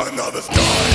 Another sky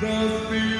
das